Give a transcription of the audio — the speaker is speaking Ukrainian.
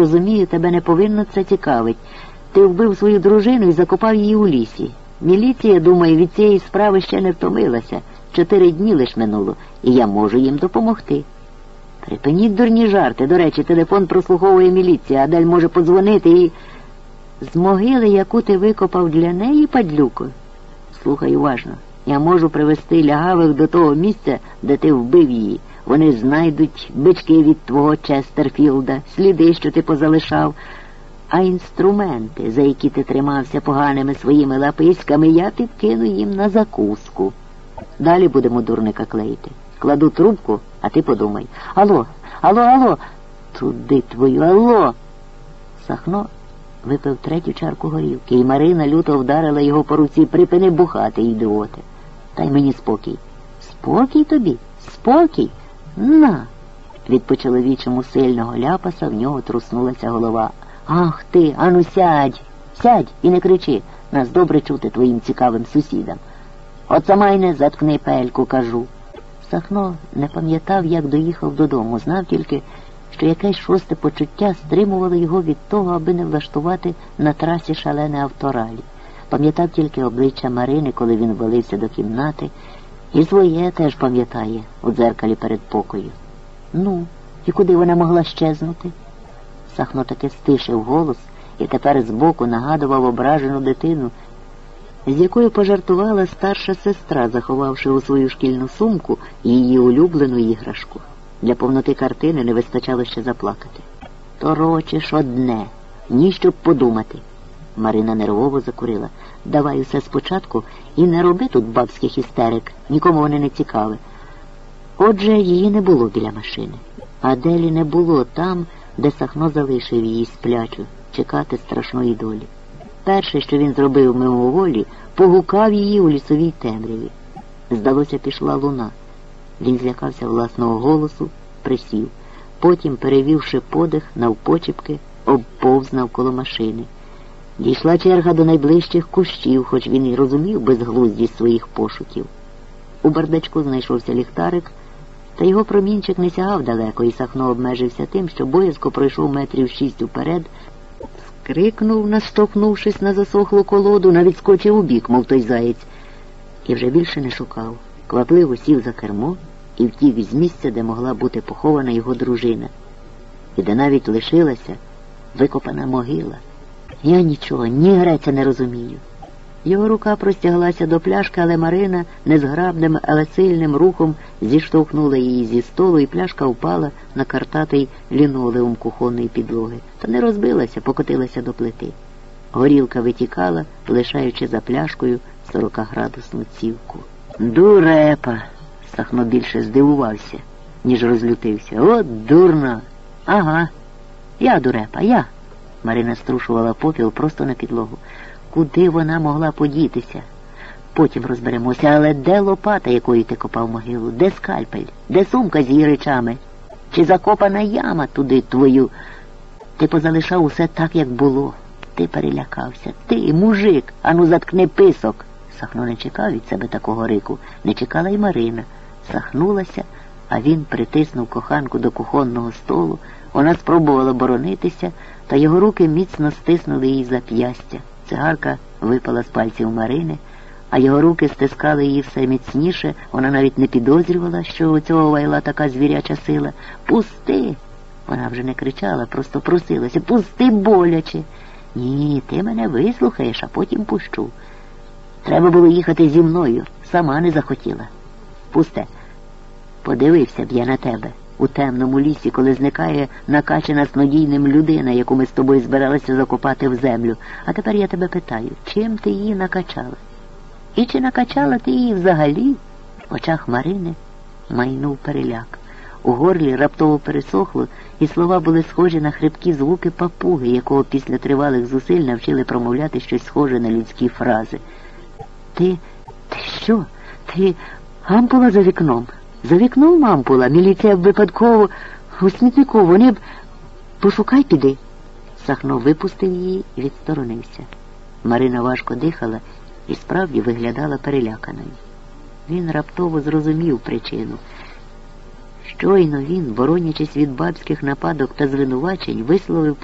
Розумію, тебе не повинно це цікавить. Ти вбив свою дружину і закопав її у лісі. Міліція, думаю, від цієї справи ще не втомилася. Чотири дні лиш минуло, і я можу їм допомогти. Припиніть дурні жарти. До речі, телефон прослуховує міліція, Адель може подзвонити і. З могили, яку ти викопав для неї, падлюко. Слухай уважно. Я можу привести лягавих до того місця, де ти вбив її. Вони знайдуть бички від твого Честерфілда, сліди, що ти позалишав, а інструменти, за які ти тримався поганими своїми лаписьками, я підкину їм на закуску. Далі будемо дурника клеїти. Кладу трубку, а ти подумай. Алло, алло, алло, туди твою, алло. Сахно випив третю чарку горілки, і Марина люто вдарила його по руці. Припини бухати, ідіоти. Дай мені спокій. Спокій тобі? Спокій? На. Від по чоловічому сильного ляпаса в нього труснулася голова. Ах ти, ану сядь, сядь і не кричи. Нас добре чути твоїм цікавим сусідам. От сама й не заткни пельку, кажу. Сахно не пам'ятав, як доїхав додому, знав тільки, що якесь шосте почуття стримувало його від того, аби не влаштувати на трасі шалене авторалі. Пам'ятав тільки обличчя Марини, коли він валився до кімнати, і своє теж пам'ятає у дзеркалі перед покою. Ну, і куди вона могла щезнути? Сахно таки стишив голос і тепер збоку нагадував ображену дитину, з якою пожартувала старша сестра, заховавши у свою шкільну сумку її улюблену іграшку. Для повноти картини не вистачало ще заплакати. Торочиш одне, ні щоб подумати. Марина нервово закурила. Давай усе спочатку і не роби тут бабських істерик, нікому вони не цікаві. Отже, її не було біля машини. Аделі не було там, де Сахно залишив її сплячу, чекати страшної долі. Перше, що він зробив мимоволі, погукав її у лісовій темряві. Здалося, пішла луна. Він злякався власного голосу, присів. Потім, перевівши подих навпочіпки, обповз навколо машини. Дійшла черга до найближчих кущів, хоч він і розумів безглуздість своїх пошуків. У бардачку знайшовся ліхтарик, та його промінчик не сягав далеко, і Сахно обмежився тим, що боязко пройшов метрів шість уперед, скрикнув, наштовхнувшись на засохлу колоду, навіть скочив у бік, мов той заєць, і вже більше не шукав. Квапливо сів за кермо і втік із місця, де могла бути похована його дружина, і де навіть лишилася викопана могила. Я нічого, ні греця не розумію. Його рука простяглася до пляшки, але Марина незграбним, але сильним рухом зіштовхнула її зі столу, і пляшка впала на картатий лінолеум кухонної підлоги, та не розбилася, покотилася до плити. Горілка витікала, лишаючи за пляшкою 40-градусну цівку. Дурепа. Сахно більше здивувався, ніж розлютився. От дурна. Ага. Я дурепа, я. Марина струшувала попіл просто на підлогу. Куди вона могла подітися? Потім розберемося, але де лопата, якою ти копав могилу? Де скальпель? Де сумка з її речами? Чи закопана яма туди твою? Ти позалишав усе так, як було. Ти перелякався. Ти, мужик, ану заткни писок. Сахно не чекав від себе такого рику, не чекала й Марина. Сахнулася, а він притиснув коханку до кухонного столу. Вона спробувала боронитися, та його руки міцно стиснули її зап'ястя. Цигарка випала з пальців Марини, а його руки стискали її все міцніше. Вона навіть не підозрювала, що у цього вайла така звіряча сила. Пусти! Вона вже не кричала, просто просилася. Пусти боляче. Ні, ти мене вислухаєш, а потім пущу. Треба було їхати зі мною, сама не захотіла. Пусте, подивився б я на тебе у темному лісі, коли зникає накачана снодійним людина, яку ми з тобою збиралися закопати в землю. А тепер я тебе питаю, чим ти її накачала? І чи накачала ти її взагалі? В очах Марини майнув переляк. У горлі раптово пересохло, і слова були схожі на хрипкі звуки папуги, якого після тривалих зусиль навчили промовляти щось схоже на людські фрази. Ти, ти що? Ти ампула за вікном? За вікном ампула, міліція випадково у смітнику, вони б пошукай піди. Сахно випустив її і відсторонився. Марина важко дихала і справді виглядала переляканою. Він раптово зрозумів причину. Щойно він, боронячись від бабських нападок та звинувачень, висловив